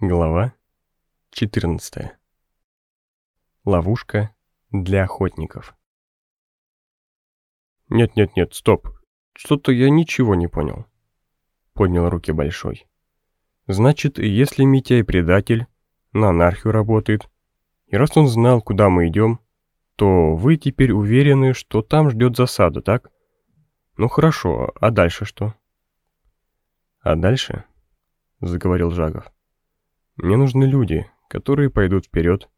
Глава 14. Ловушка для охотников. «Нет-нет-нет, стоп. Что-то я ничего не понял», — поднял руки Большой. «Значит, если Митяй предатель, на анархию работает, и раз он знал, куда мы идем, то вы теперь уверены, что там ждет засада, так? Ну хорошо, а дальше что?» «А дальше?» — заговорил Жагов. Мне нужны люди, которые пойдут вперед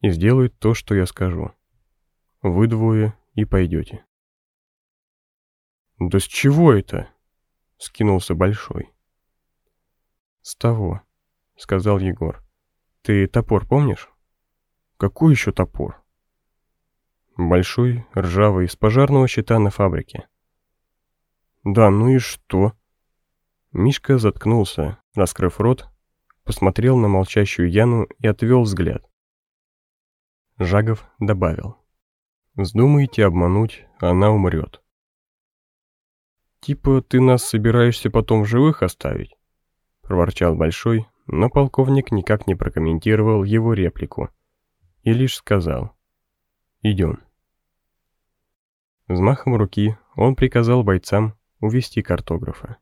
и сделают то, что я скажу. Вы двое и пойдете. «Да с чего это?» — скинулся Большой. «С того», — сказал Егор. «Ты топор помнишь?» «Какой еще топор?» «Большой, ржавый, с пожарного щита на фабрике». «Да, ну и что?» Мишка заткнулся, раскрыв рот посмотрел на молчащую Яну и отвел взгляд. Жагов добавил. «Вздумаете обмануть, она умрет». «Типа ты нас собираешься потом в живых оставить?» проворчал Большой, но полковник никак не прокомментировал его реплику и лишь сказал «Идем». Взмахом руки он приказал бойцам увести картографа.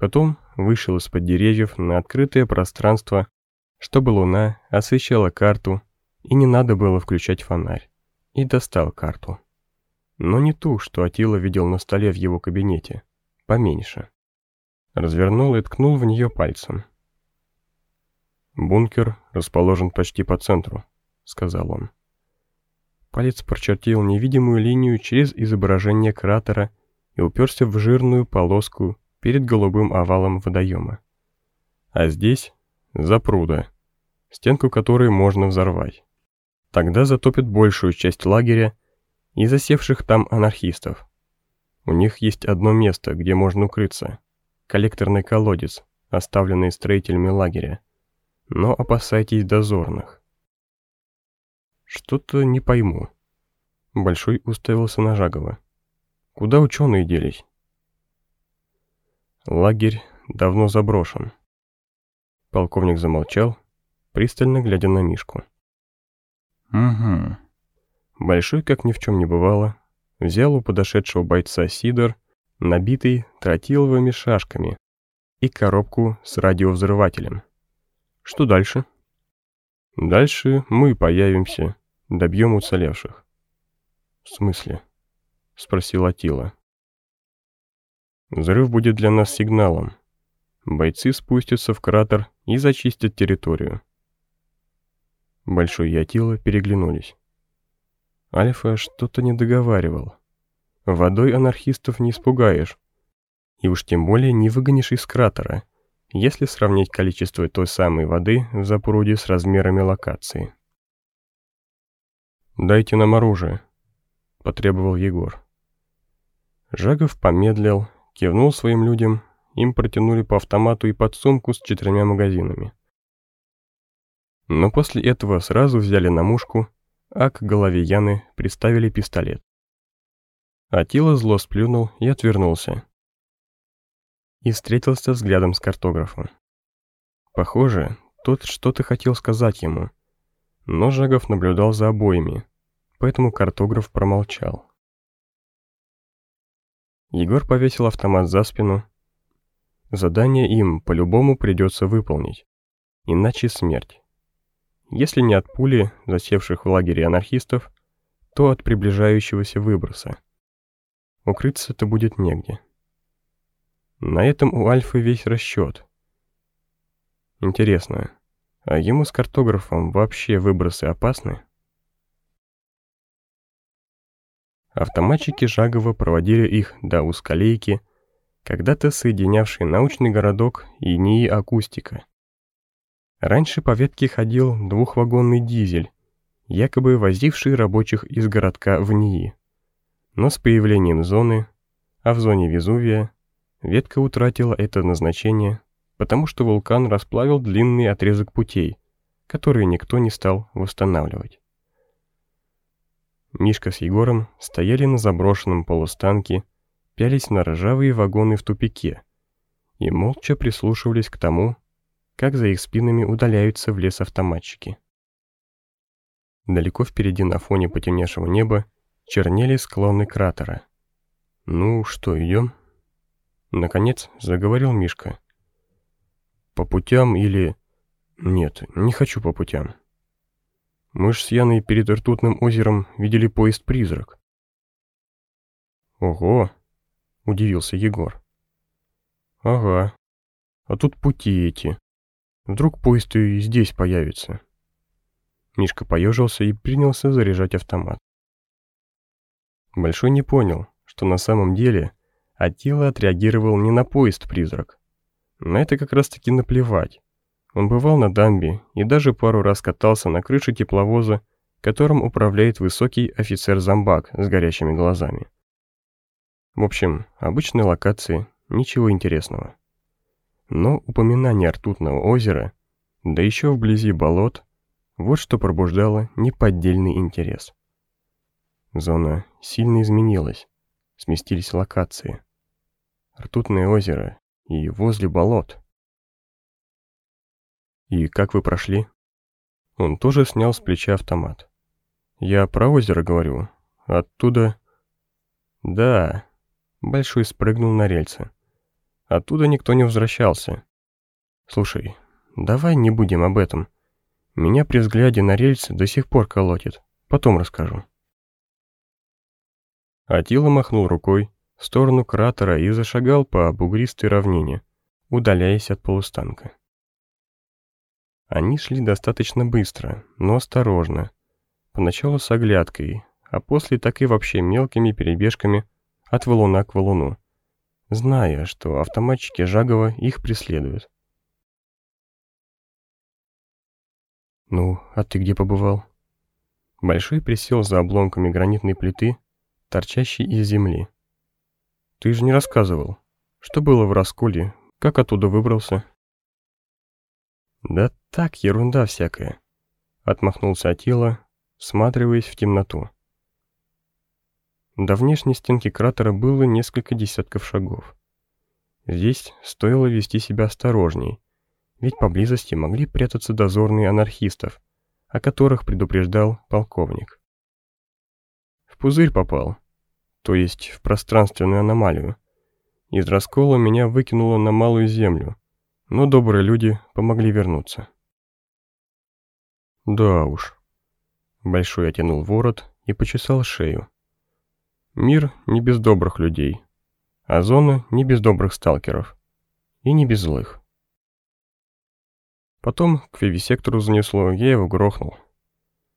Потом вышел из-под деревьев на открытое пространство, чтобы луна освещала карту, и не надо было включать фонарь, и достал карту. Но не ту, что Атила видел на столе в его кабинете, поменьше. Развернул и ткнул в нее пальцем. «Бункер расположен почти по центру», — сказал он. Палец прочертил невидимую линию через изображение кратера и уперся в жирную полоску перед голубым овалом водоема. А здесь запруда, стенку которой можно взорвать. Тогда затопит большую часть лагеря и засевших там анархистов. У них есть одно место, где можно укрыться. Коллекторный колодец, оставленный строителями лагеря. Но опасайтесь дозорных. Что-то не пойму. Большой уставился на Жагова. Куда ученые делись? Лагерь давно заброшен. Полковник замолчал, пристально глядя на Мишку. «Угу». Большой, как ни в чем не бывало, взял у подошедшего бойца сидор, набитый тротиловыми шашками, и коробку с радиовзрывателем. «Что дальше?» «Дальше мы появимся, добьем уцелевших». «В смысле?» — спросил Атила. Взрыв будет для нас сигналом. Бойцы спустятся в кратер и зачистят территорию. Большой и Атила переглянулись. Альфа что-то не договаривал. Водой анархистов не испугаешь. И уж тем более не выгонишь из кратера, если сравнить количество той самой воды в запруде с размерами локации. «Дайте нам оружие», — потребовал Егор. Жагов помедлил Кивнул своим людям, им протянули по автомату и подсумку с четырьмя магазинами. Но после этого сразу взяли на мушку, а к голове Яны приставили пистолет. Атила зло сплюнул и отвернулся. И встретился взглядом с картографом. Похоже, тот что-то хотел сказать ему, но Жагов наблюдал за обоими, поэтому картограф промолчал. Егор повесил автомат за спину. Задание им по-любому придется выполнить. Иначе смерть. Если не от пули, засевших в лагере анархистов, то от приближающегося выброса. Укрыться-то будет негде. На этом у Альфы весь расчет. Интересно, а ему с картографом вообще выбросы опасны? Автоматчики Жагова проводили их до узколейки, когда-то соединявшей научный городок и НИИ «Акустика». Раньше по ветке ходил двухвагонный дизель, якобы возивший рабочих из городка в НИИ. Но с появлением зоны, а в зоне Везувия, ветка утратила это назначение, потому что вулкан расплавил длинный отрезок путей, которые никто не стал восстанавливать. Мишка с Егором стояли на заброшенном полустанке, пялись на ржавые вагоны в тупике и молча прислушивались к тому, как за их спинами удаляются в лес автоматчики. Далеко впереди на фоне потемневшего неба чернели склоны кратера. «Ну что, идем?» Наконец заговорил Мишка. «По путям или...» «Нет, не хочу по путям. Мы ж с Яной перед ртутным озером видели поезд-призрак». «Ого!» — удивился Егор. «Ага. А тут пути эти. Вдруг поезд и здесь появится». Мишка поежился и принялся заряжать автомат. Большой не понял, что на самом деле Атила отреагировал не на поезд-призрак. На это как раз-таки наплевать. Он бывал на дамбе и даже пару раз катался на крыше тепловоза, которым управляет высокий офицер-зомбак с горящими глазами. В общем, обычные локации, ничего интересного. Но упоминание ртутного озера, да еще вблизи болот, вот что пробуждало неподдельный интерес. Зона сильно изменилась, сместились локации. Ртутное озеро и возле болот. «И как вы прошли?» Он тоже снял с плеча автомат. «Я про озеро говорю. Оттуда...» «Да...» Большой спрыгнул на рельсы. Оттуда никто не возвращался. «Слушай, давай не будем об этом. Меня при взгляде на рельсы до сих пор колотит. Потом расскажу». Атила махнул рукой в сторону кратера и зашагал по бугристой равнине, удаляясь от полустанка. Они шли достаточно быстро, но осторожно. Поначалу с оглядкой, а после так и вообще мелкими перебежками от валуна к валуну, зная, что автоматчики Жагова их преследуют. «Ну, а ты где побывал?» Большой присел за обломками гранитной плиты, торчащей из земли. «Ты же не рассказывал, что было в расколе, как оттуда выбрался?» «Да так, ерунда всякая», — отмахнулся Атила, всматриваясь в темноту. До внешней стенки кратера было несколько десятков шагов. Здесь стоило вести себя осторожней, ведь поблизости могли прятаться дозорные анархистов, о которых предупреждал полковник. В пузырь попал, то есть в пространственную аномалию. Из раскола меня выкинуло на малую землю, но добрые люди помогли вернуться. Да уж. Большой оттянул ворот и почесал шею. Мир не без добрых людей, а зона не без добрых сталкеров. И не без злых. Потом к вивисектору занесло, я его грохнул.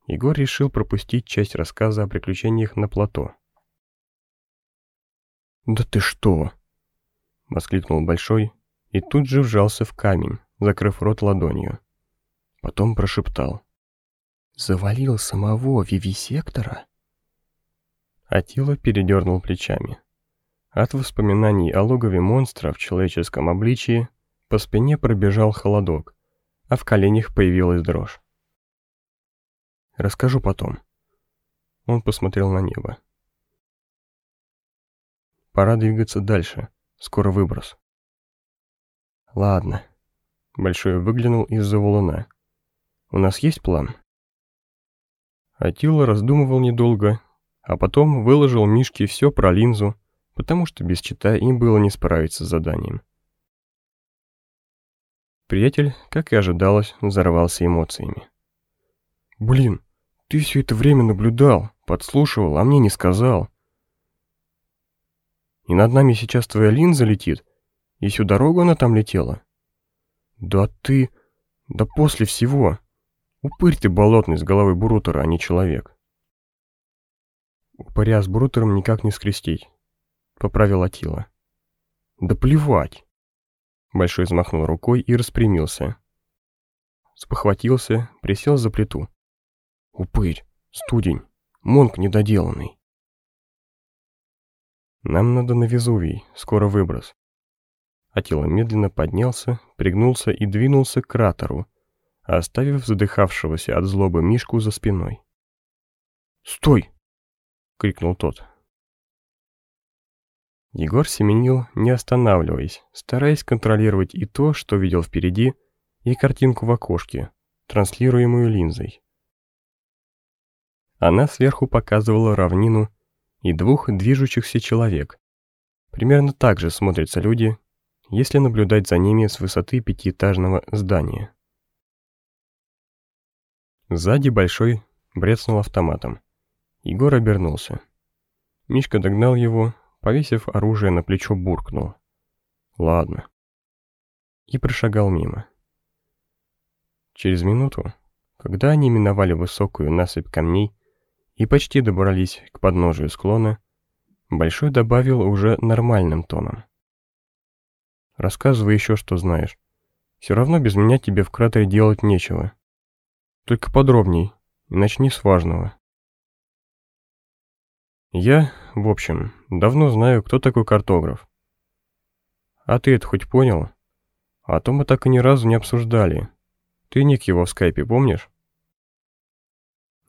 Егор решил пропустить часть рассказа о приключениях на плато. «Да ты что?» — воскликнул Большой и тут же вжался в камень, закрыв рот ладонью. Потом прошептал. «Завалил самого вивисектора?» Атила передернул плечами. От воспоминаний о логове монстра в человеческом обличии по спине пробежал холодок, а в коленях появилась дрожь. «Расскажу потом». Он посмотрел на небо. «Пора двигаться дальше. Скоро выброс». «Ладно». Большой выглянул из-за валуна. «У нас есть план?» Атила раздумывал недолго, а потом выложил Мишке все про линзу, потому что без чита им было не справиться с заданием. Приятель, как и ожидалось, взорвался эмоциями. «Блин, ты все это время наблюдал, подслушивал, а мне не сказал. И над нами сейчас твоя линза летит, и всю дорогу она там летела? Да ты... Да после всего. Упырь ты болотный с головой Брутера, а не человек. Упыря с Брутером никак не скрестить, поправил Атила. Да плевать. Большой взмахнул рукой и распрямился. Спохватился, присел за плиту. Упырь, студень, монк недоделанный. Нам надо на Везувий, скоро выброс. Атила медленно поднялся, пригнулся и двинулся к кратеру, оставив задыхавшегося от злобы Мишку за спиной. «Стой!» — крикнул тот. Егор семенил, не останавливаясь, стараясь контролировать и то, что видел впереди, и картинку в окошке, транслируемую линзой. Она сверху показывала равнину и двух движущихся человек. Примерно так же смотрятся люди, если наблюдать за ними с высоты пятиэтажного здания. Сзади Большой брецнул автоматом. Егор обернулся. Мишка догнал его, повесив оружие на плечо, буркнул. «Ладно». И прошагал мимо. Через минуту, когда они миновали высокую насыпь камней и почти добрались к подножию склона, Большой добавил уже нормальным тоном. «Рассказывай еще, что знаешь. Все равно без меня тебе в кратере делать нечего. Только подробней, и начни с важного». «Я, в общем, давно знаю, кто такой картограф. А ты это хоть понял? А то мы так и ни разу не обсуждали. Ты ник его в скайпе помнишь?»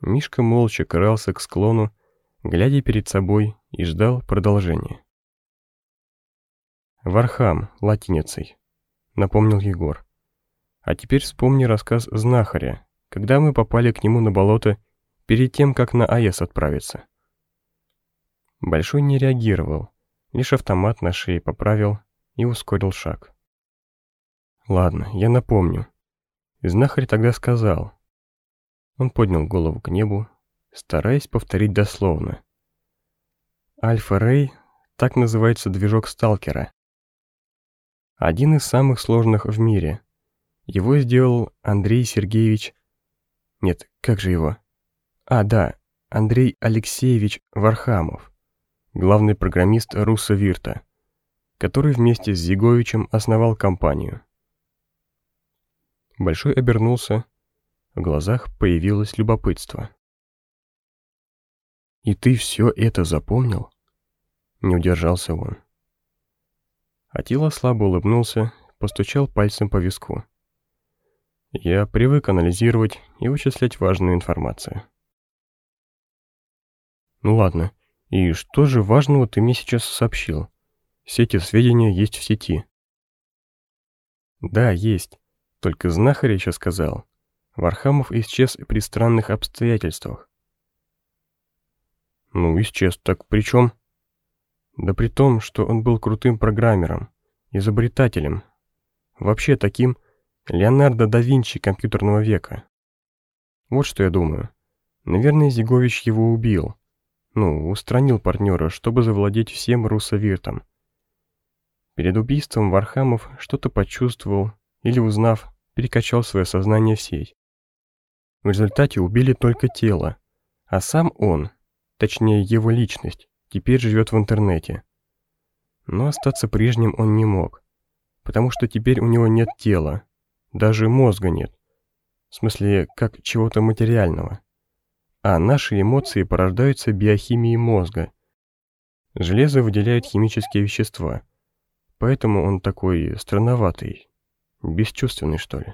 Мишка молча крался к склону, глядя перед собой и ждал продолжения. «Вархам, латиницей», — напомнил Егор. «А теперь вспомни рассказ знахаря, когда мы попали к нему на болото перед тем, как на АЭС отправиться». Большой не реагировал, лишь автомат на шее поправил и ускорил шаг. «Ладно, я напомню. Знахарь тогда сказал, он поднял голову к небу, стараясь повторить дословно. Альфа-Рей — так называется движок сталкера. Один из самых сложных в мире. Его сделал Андрей Сергеевич... Нет, как же его? А, да, Андрей Алексеевич Вархамов, главный программист РусаВирта, который вместе с Зиговичем основал компанию. Большой обернулся, в глазах появилось любопытство. «И ты все это запомнил?» Не удержался он. Атила слабо улыбнулся, постучал пальцем по виску. «Я привык анализировать и вычислять важную информацию». «Ну ладно, и что же важного ты мне сейчас сообщил? Все эти сведения есть в сети». «Да, есть. Только знахарь еще сказал, Вархамов исчез при странных обстоятельствах. Ну, исчез, так при чем? Да при том, что он был крутым программером, изобретателем. Вообще таким Леонардо да Винчи компьютерного века. Вот что я думаю. Наверное, Зигович его убил. Ну, устранил партнера, чтобы завладеть всем РусаВиртом. Перед убийством Вархамов что-то почувствовал или, узнав, перекачал свое сознание в сеть. В результате убили только тело, а сам он, точнее его личность, теперь живет в интернете. Но остаться прежним он не мог, потому что теперь у него нет тела, даже мозга нет. В смысле, как чего-то материального. А наши эмоции порождаются биохимией мозга. Железо выделяет химические вещества, поэтому он такой странноватый, бесчувственный, что ли.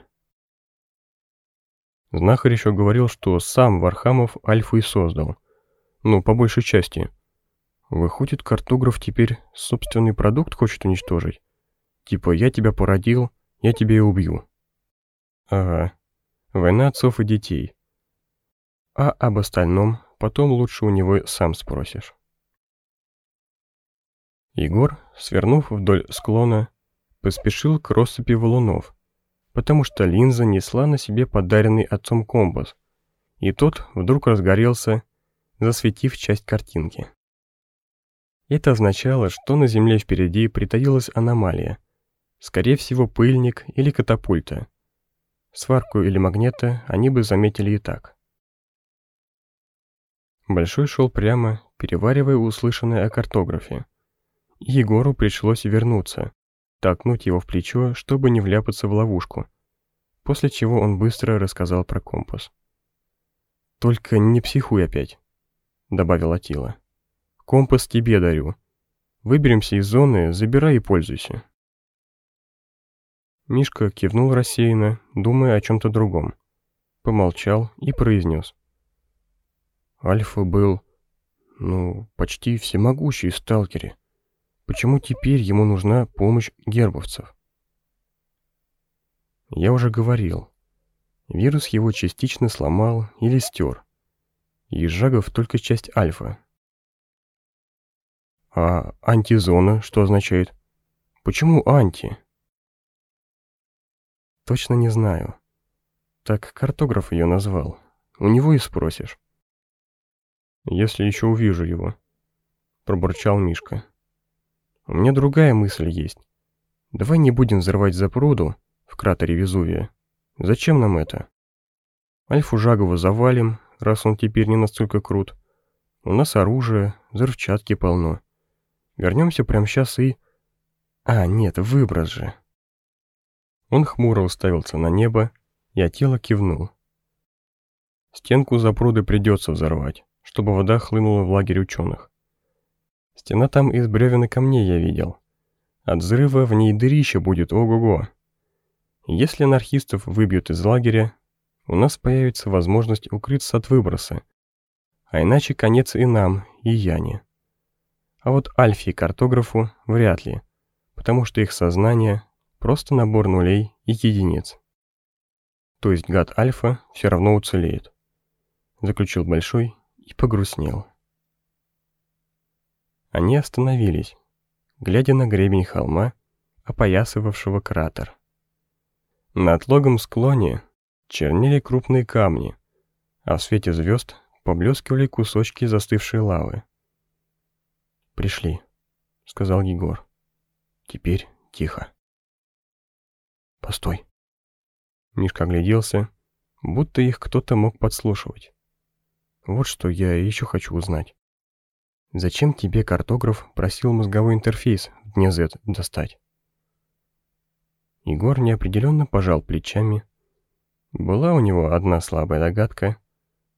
Знахарь еще говорил, что сам Вархамов Альфу и создал. Ну, по большей части. Выходит, картограф теперь собственный продукт хочет уничтожить? Типа, я тебя породил, я тебя и убью. Ага. Война отцов и детей. А об остальном потом лучше у него сам спросишь. Егор, свернув вдоль склона, поспешил к россыпи валунов, потому что линза несла на себе подаренный отцом компас, и тот вдруг разгорелся, засветив часть картинки. Это означало, что на Земле впереди притаилась аномалия, скорее всего пыльник или катапульта. Сварку или магнета они бы заметили и так. Большой шел прямо, переваривая услышанное о картографе. Егору пришлось вернуться, толкнуть его в плечо, чтобы не вляпаться в ловушку, после чего он быстро рассказал про компас. «Только не психуй опять», — добавила Тила. «Компас тебе дарю. Выберемся из зоны, забирай и пользуйся». Мишка кивнул рассеянно, думая о чем-то другом. Помолчал и произнес. Альфа был, ну, почти всемогущий в сталкере. Почему теперь ему нужна помощь гербовцев? Я уже говорил. Вирус его частично сломал или стер. И только часть альфа. А антизона что означает? Почему анти? Точно не знаю. Так картограф ее назвал. У него и спросишь. Если еще увижу его. Пробурчал Мишка. У меня другая мысль есть. Давай не будем взрывать запруду в кратере Везувия. Зачем нам это? Альфу Жагова завалим, раз он теперь не настолько крут. У нас оружие, взрывчатки полно. Вернемся прямо сейчас и... А, нет, выброс же. Он хмуро уставился на небо, и Атила кивнул. Стенку запруды придется взорвать, чтобы вода хлынула в лагерь ученых. Стена там из бревен и камней я видел. От взрыва в ней дырище будет ого-го. Если анархистов выбьют из лагеря, у нас появится возможность укрыться от выброса. А иначе конец и нам, и Яне. А вот Альфе и картографу вряд ли, потому что их сознание — просто набор нулей и единиц. То есть гад Альфа все равно уцелеет. Заключил Большой и погрустнел. Они остановились, глядя на гребень холма, опоясывавшего кратер. На отлогом склоне чернели крупные камни, а в свете звезд поблескивали кусочки застывшей лавы. «Пришли», — сказал Егор. «Теперь тихо». «Постой». Мишка огляделся, будто их кто-то мог подслушивать. «Вот что я еще хочу узнать. Зачем тебе картограф просил мозговой интерфейс в дне Z достать?» Егор неопределенно пожал плечами, была у него одна слабая догадка,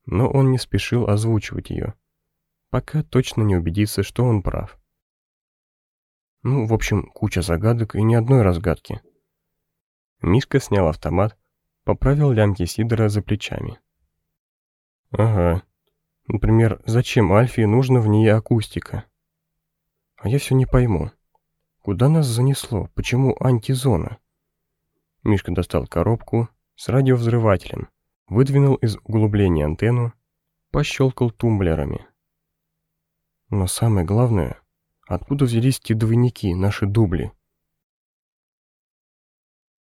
но он не спешил озвучивать ее, пока точно не убедится, что он прав. Ну, в общем, куча загадок и ни одной разгадки. Мишка снял автомат, поправил лямки Сидора за плечами. Ага. Например, зачем Альфе нужно в ней акустика? А я все не пойму. Куда нас занесло? Почему антизона? Мишка достал коробку, с радиовзрывателем, выдвинул из углубления антенну, пощелкал тумблерами. Но самое главное, откуда взялись те двойники, наши дубли?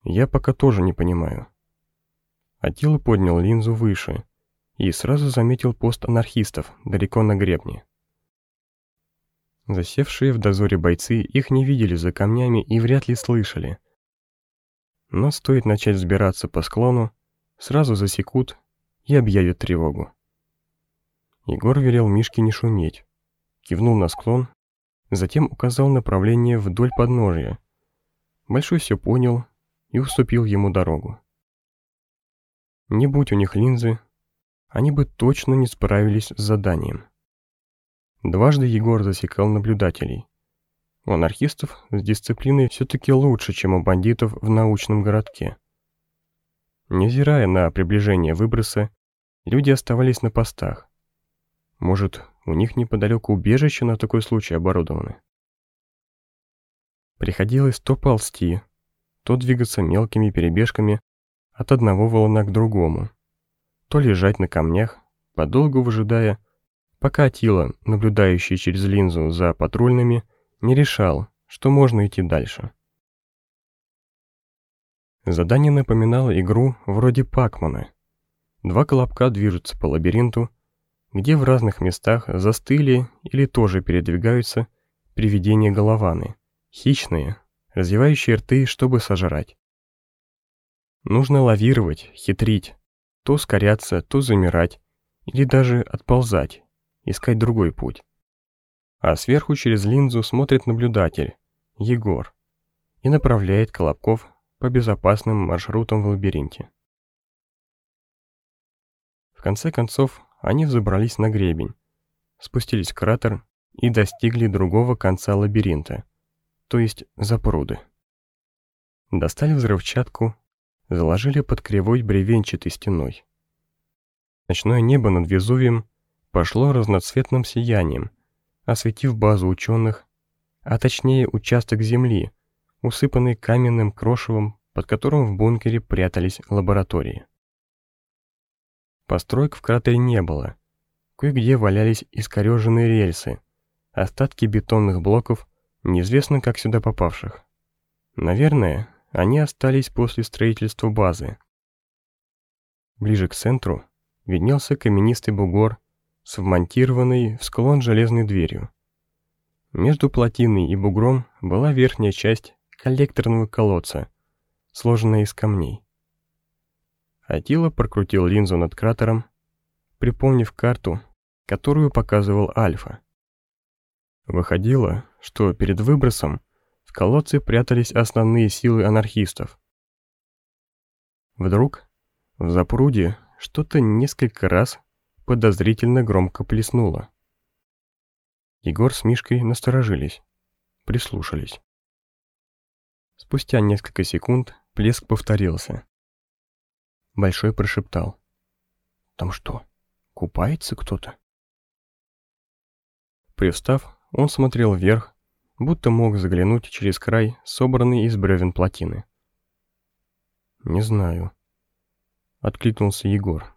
Я пока тоже не понимаю. Атила поднял линзу выше и сразу заметил пост анархистов далеко на гребне. Засевшие в дозоре бойцы их не видели за камнями и вряд ли слышали — но стоит начать взбираться по склону, сразу засекут и объявят тревогу. Егор велел Мишке не шуметь, кивнул на склон, затем указал направление вдоль подножия. Большой все понял и уступил ему дорогу. Не будь у них линзы, они бы точно не справились с заданием. Дважды Егор засекал наблюдателей, у анархистов с дисциплиной все-таки лучше, чем у бандитов в научном городке. Невзирая на приближение выброса, люди оставались на постах. Может, у них неподалеку убежище на такой случай оборудованы? Приходилось то ползти, то двигаться мелкими перебежками от одного волна к другому, то лежать на камнях, подолгу выжидая, пока Атила, наблюдающий через линзу за патрульными, не решал, что можно идти дальше. Задание напоминало игру вроде Пакмана. Два колобка движутся по лабиринту, где в разных местах застыли или тоже передвигаются привидения голованы, хищные, развивающие рты, чтобы сожрать. Нужно лавировать, хитрить, то ускоряться, то замирать, или даже отползать, искать другой путь а сверху через линзу смотрит наблюдатель, Егор, и направляет Колобков по безопасным маршрутам в лабиринте. В конце концов, они взобрались на гребень, спустились в кратер и достигли другого конца лабиринта, то есть запруды. Достали взрывчатку, заложили под кривой бревенчатой стеной. Ночное небо над Везувием пошло разноцветным сиянием, осветив базу ученых, а точнее участок земли, усыпанный каменным крошевом под которым в бункере прятались лаборатории. Построек в кратере не было. Кое-где валялись искореженные рельсы, остатки бетонных блоков, неизвестно как сюда попавших. Наверное, они остались после строительства базы. Ближе к центру виднелся каменистый бугор с вмонтированной в склон железной дверью. Между плотиной и бугром была верхняя часть коллекторного колодца, сложенная из камней. Атила прокрутил линзу над кратером, припомнив карту, которую показывал Альфа. Выходило, что перед выбросом в колодце прятались основные силы анархистов. Вдруг в запруде что-то несколько раз подозрительно громко плеснуло. Егор с Мишкой насторожились, прислушались. Спустя несколько секунд плеск повторился. Большой прошептал. «Там что, купается кто-то?» Привстав, он смотрел вверх, будто мог заглянуть через край, собранный из бревен плотины. «Не знаю», — откликнулся Егор.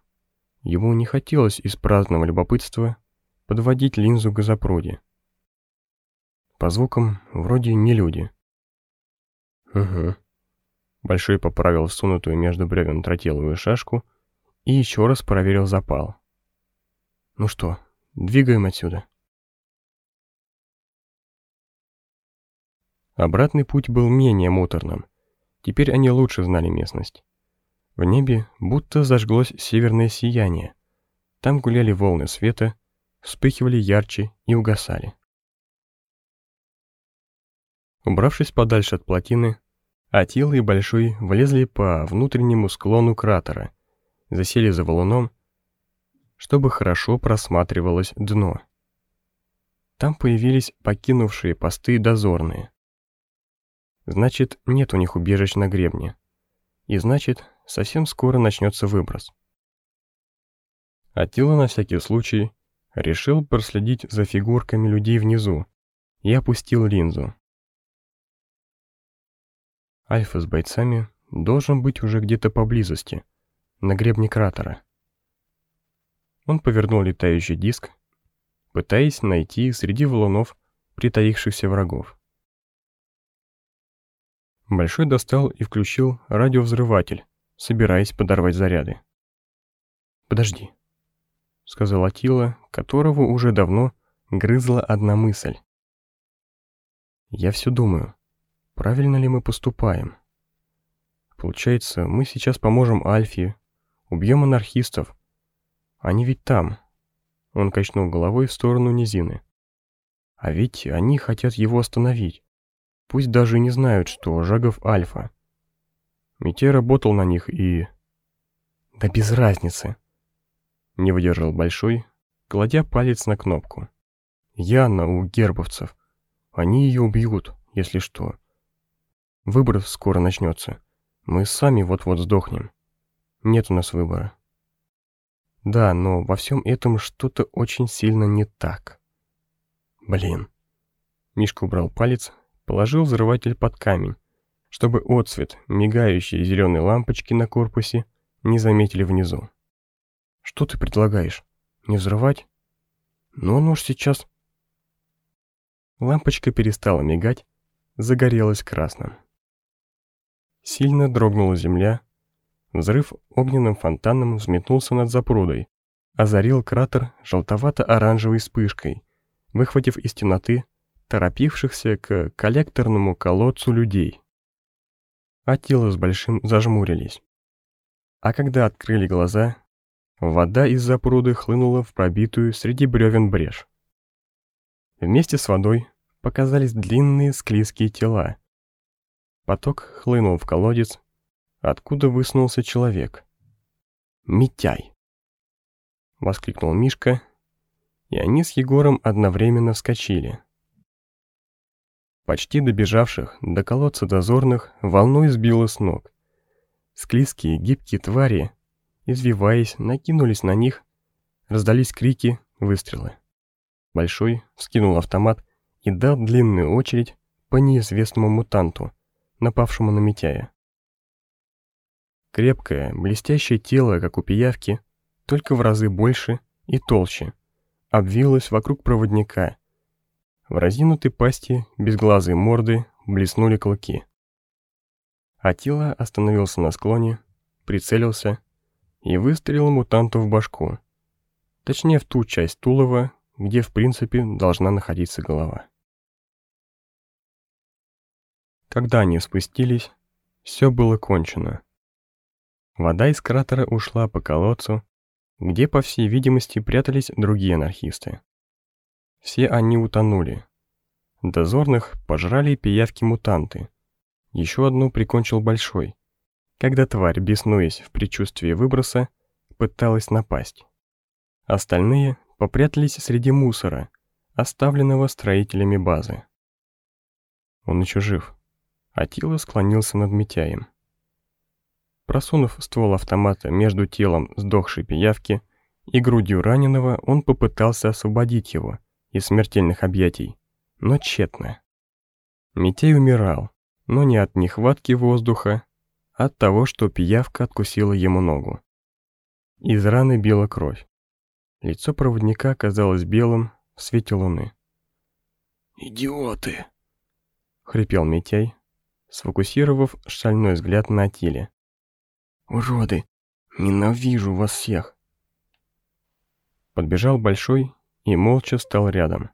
Ему не хотелось из праздного любопытства подводить линзу к газопроводе. По звукам, вроде не люди. Угу. Большой поправил всунутую между бревен тротиловую шашку и еще раз проверил запал. Ну что, двигаем отсюда. Обратный путь был менее муторным. Теперь они лучше знали местность. В небе будто зажглось северное сияние. Там гуляли волны света, вспыхивали ярче и угасали. Убравшись подальше от плотины, Атила и Большой влезли по внутреннему склону кратера, засели за валуном, чтобы хорошо просматривалось дно. Там появились покинувшие посты дозорные. Значит, нет у них убежищ на гребне. И значит, совсем скоро начнется выброс. Атила на всякий случай решил проследить за фигурками людей внизу и опустил линзу. Альфа с бойцами должен быть уже где-то поблизости, на гребне кратера. Он повернул летающий диск, пытаясь найти среди валунов притаившихся врагов. Большой достал и включил радиовзрыватель, собираясь подорвать заряды. «Подожди», — сказал Атила, которого уже давно грызла одна мысль. «Я все думаю, правильно ли мы поступаем. Получается, мы сейчас поможем Альфе, убьем анархистов. Они ведь там. Он качнул головой в сторону низины. А ведь они хотят его остановить. Пусть даже не знают, что Жагов Альфа. Митей работал на них и... Да без разницы. Не выдержал Большой, кладя палец на кнопку. Яна у гербовцев. Они ее убьют, если что. Выбор скоро начнется. Мы сами вот-вот сдохнем. Нет у нас выбора. Да, но во всем этом что-то очень сильно не так. Блин. Мишка убрал палец, положил взрыватель под камень, чтобы отцвет мигающей зеленой лампочки на корпусе не заметили внизу. Что ты предлагаешь? Не взрывать? Ну, он уж сейчас... Лампочка перестала мигать, загорелась красным. Сильно дрогнула земля. Взрыв огненным фонтаном взметнулся над запрудой, озарил кратер желтовато-оранжевой вспышкой, выхватив из темноты торопившихся к коллекторному колодцу людей. А тело с большим зажмурились. А когда открыли глаза, вода из запруды хлынула в пробитую среди бревен брешь. Вместе с водой показались длинные склизкие тела, Поток хлынул в колодец, откуда высунулся человек. «Митяй!» — воскликнул Мишка, и они с Егором одновременно вскочили. Почти добежавших до колодца дозорных волной сбило с ног. Склизкие гибкие твари, извиваясь, накинулись на них, раздались крики, выстрелы. Большой вскинул автомат и дал длинную очередь по неизвестному мутанту, напавшему на Митяя. Крепкое, блестящее тело, как у пиявки, только в разы больше и толще, обвилось вокруг проводника. В разинутой пасти безглазые морды блеснули клыки. Атила остановился на склоне, прицелился и выстрелил мутанту в башку. Точнее, в ту часть тулова, где в принципе должна находиться голова. Когда они спустились, все было кончено. Вода из кратера ушла по колодцу, где, по всей видимости, прятались другие анархисты. Все они утонули. Дозорных пожрали пиявки-мутанты. Еще одну прикончил Большой, когда тварь, беснуясь в предчувствии выброса, пыталась напасть. Остальные попрятались среди мусора, оставленного строителями базы. Он еще жив. Атила склонился над Митяем. Просунув ствол автомата между телом сдохшей пиявки и грудью раненого, он попытался освободить его из смертельных объятий, но тщетно. Митей умирал, но не от нехватки воздуха, а от того, что пиявка откусила ему ногу. Из раны била кровь. Лицо проводника казалось белым в свете луны. «Идиоты!» — хрипел Митяй, сфокусировав шальной взгляд на Атиле. «Уроды! Ненавижу вас всех!» Подбежал Большой и молча стал рядом.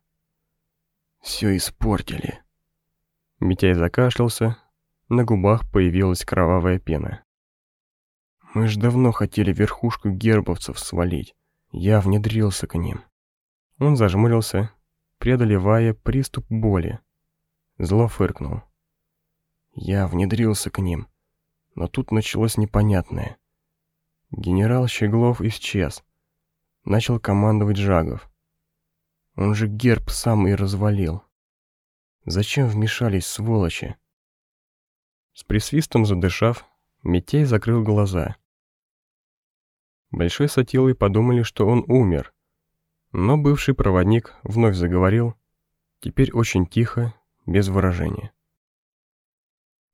«Все испортили!» Митяй закашлялся, на губах появилась кровавая пена. «Мы ж давно хотели верхушку гербовцев свалить. Я внедрился к ним». Он зажмурился, преодолевая приступ боли. Зло фыркнул. «Я внедрился к ним, но тут началось непонятное. Генерал Щеглов исчез. Начал командовать Жагов. Он же герб сам и развалил. Зачем вмешались сволочи? С присвистом задышав, Митей закрыл глаза. Большой сатилой подумали, что он умер. Но бывший проводник вновь заговорил, теперь очень тихо, без выражения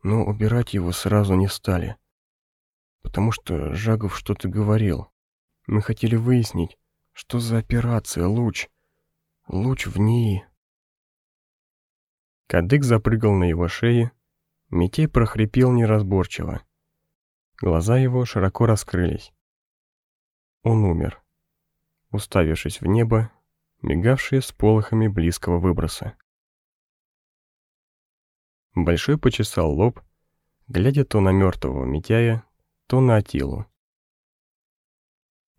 но убирать его сразу не стали. Потому что Жагов что-то говорил. Мы хотели выяснить, что за операция «Луч». Луч в ней. Кадык запрыгал на его шее, Митей прохрипел неразборчиво. Глаза его широко раскрылись. Он умер, уставившись в небо, мигавшее с полохами близкого выброса. Большой почесал лоб, глядя то на мертвого Митяя, то на Атилу.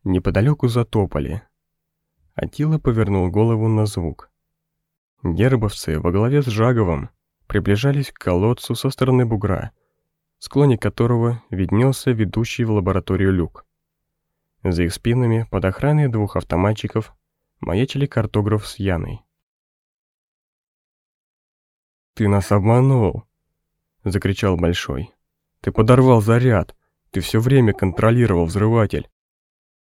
Неподалеку затопали. Атила повернул голову на звук. Гербовцы во главе с Жаговым приближались к колодцу со стороны бугра, в склоне которого виднелся ведущий в лабораторию люк. За их спинами, под охраной двух автоматчиков, маячили картограф с Яной. «Ты нас обманул!» — закричал Большой. «Ты подорвал заряд! Ты все время контролировал взрыватель!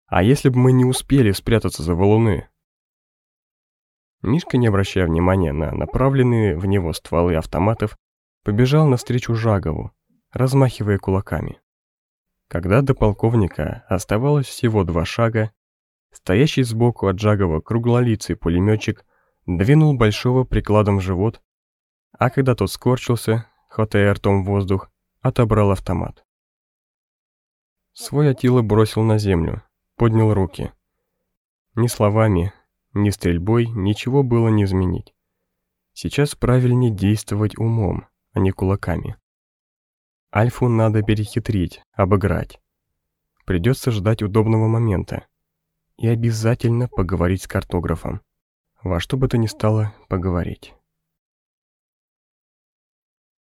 А если бы мы не успели спрятаться за валуны?» Мишка, не обращая внимания на направленные в него стволы автоматов, побежал навстречу Жагову, размахивая кулаками. Когда до полковника оставалось всего два шага, стоящий сбоку от Жагова круглолицый пулеметчик двинул Большого прикладом в живот а когда тот скорчился, хватая ртом воздух, отобрал автомат. Свой Атила бросил на землю, поднял руки. Ни словами, ни стрельбой ничего было не изменить. Сейчас правильнее действовать умом, а не кулаками. Альфу надо перехитрить, обыграть. Придется ждать удобного момента. И обязательно поговорить с картографом. Во что бы то ни стало поговорить.